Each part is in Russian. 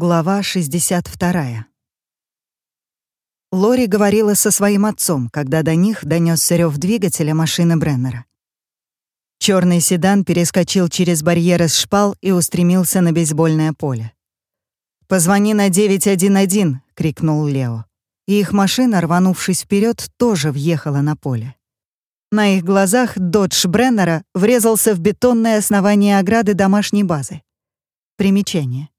Глава 62. Лори говорила со своим отцом, когда до них донёсся рёв двигателя машины Бреннера. Чёрный седан перескочил через барьер из шпал и устремился на бейсбольное поле. «Позвони на 911!» — крикнул Лео. И их машина, рванувшись вперёд, тоже въехала на поле. На их глазах додж Бреннера врезался в бетонное основание ограды домашней базы. Примечание.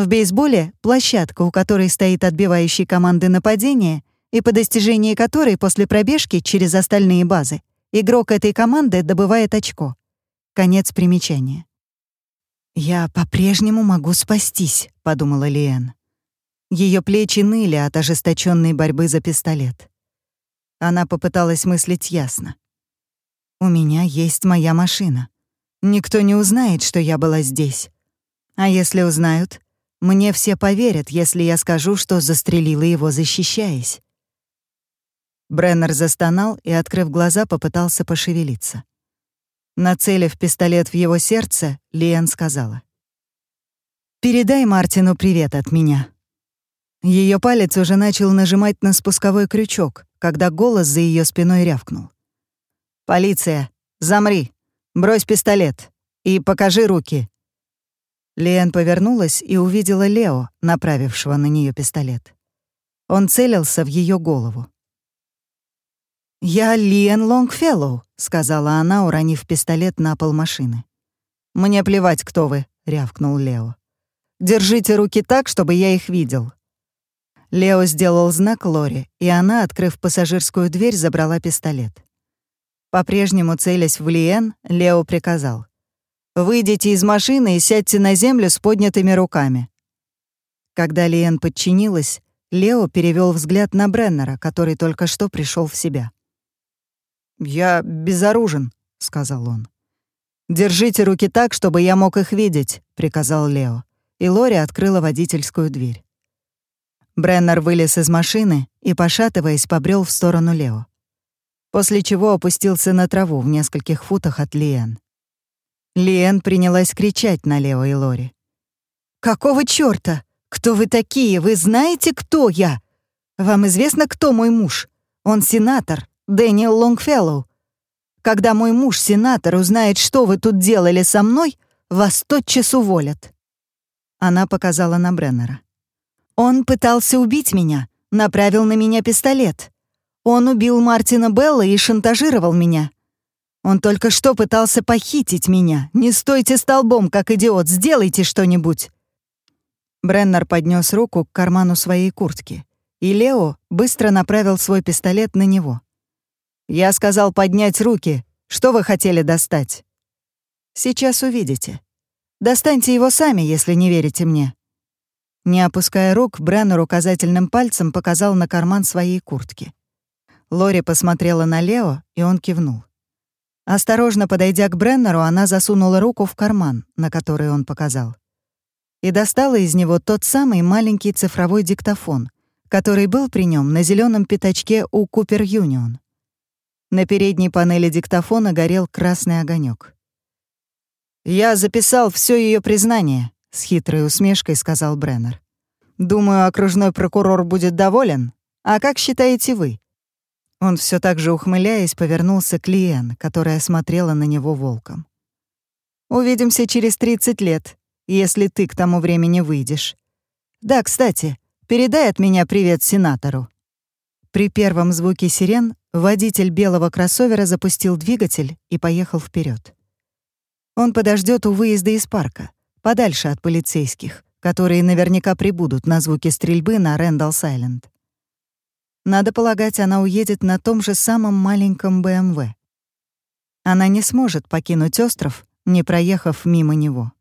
В бейсболе — площадка, у которой стоит отбивающий команды нападения, и по достижении которой после пробежки через остальные базы игрок этой команды добывает очко. Конец примечания. «Я по-прежнему могу спастись», — подумала Лиэн. Ее плечи ныли от ожесточенной борьбы за пистолет. Она попыталась мыслить ясно. «У меня есть моя машина. Никто не узнает, что я была здесь. А если узнают, мне все поверят, если я скажу, что застрелила его, защищаясь. Бреннер застонал и, открыв глаза, попытался пошевелиться. Нацелив пистолет в его сердце, Лиэн сказала. «Передай Мартину привет от меня». Ее палец уже начал нажимать на спусковой крючок, когда голос за ее спиной рявкнул. «Полиция! Замри! Брось пистолет! И покажи руки!» Лиэн повернулась и увидела Лео, направившего на нее пистолет. Он целился в ее голову. «Я Лиэн Лонгфеллоу», — сказала она, уронив пистолет на пол машины. «Мне плевать, кто вы», — рявкнул Лео. «Держите руки так, чтобы я их видел». Лео сделал знак Лори, и она, открыв пассажирскую дверь, забрала пистолет. По-прежнему целясь в Лиэн, Лео приказал. Выйдите из машины и сядьте на землю с поднятыми руками». Когда Лиэн подчинилась, Лео перевел взгляд на Бреннера, который только что пришел в себя. «Я безоружен», — сказал он. «Держите руки так, чтобы я мог их видеть», — приказал Лео, и Лори открыла водительскую дверь. Бреннер вылез из машины и, пошатываясь, побрел в сторону Лео. После чего опустился на траву в нескольких футах от Лиэн. Лиэн принялась кричать на Лео и Лори. «Какого чёрта? Кто вы такие? Вы знаете, кто я? Вам известно, кто мой муж? Он сенатор, Дэниел Лонгфеллоу. Когда мой муж, сенатор, узнает, что вы тут делали со мной, вас тотчас уволят». Она показала на Бреннера. «Он пытался убить меня, направил на меня пистолет. Он убил Мартина Белла и шантажировал меня. Он только что пытался похитить меня. Не стойте столбом, как идиот, сделайте что-нибудь!» Бреннер поднес руку к карману своей куртки, и Лео быстро направил свой пистолет на него. «Я сказал поднять руки. Что вы хотели достать?» «Сейчас увидите. Достаньте его сами, если не верите мне». Не опуская рук, Бреннер указательным пальцем показал на карман своей куртки. Лори посмотрела на Лео, и он кивнул. Осторожно подойдя к Бреннеру, она засунула руку в карман, на который он показал. И достала из него тот самый маленький цифровой диктофон, который был при нем на зеленом пятачке у Купер Юнион. На передней панели диктофона горел красный огонек. «Я записал все ее признание», — с хитрой усмешкой сказал Бреннер. «Думаю, окружной прокурор будет доволен. А как считаете вы?» Он все так же ухмыляясь повернулся к Лиен, которая смотрела на него волком. «Увидимся через 30 лет, если ты к тому времени выйдешь. Да, кстати, передай от меня привет сенатору». При первом звуке сирен водитель белого кроссовера запустил двигатель и поехал вперед. Он подождет у выезда из парка, подальше от полицейских, которые наверняка прибудут на звуки стрельбы на Рэндалл-Сайленд. Надо полагать, она уедет на том же самом маленьком БМВ. Она не сможет покинуть остров, не проехав мимо него.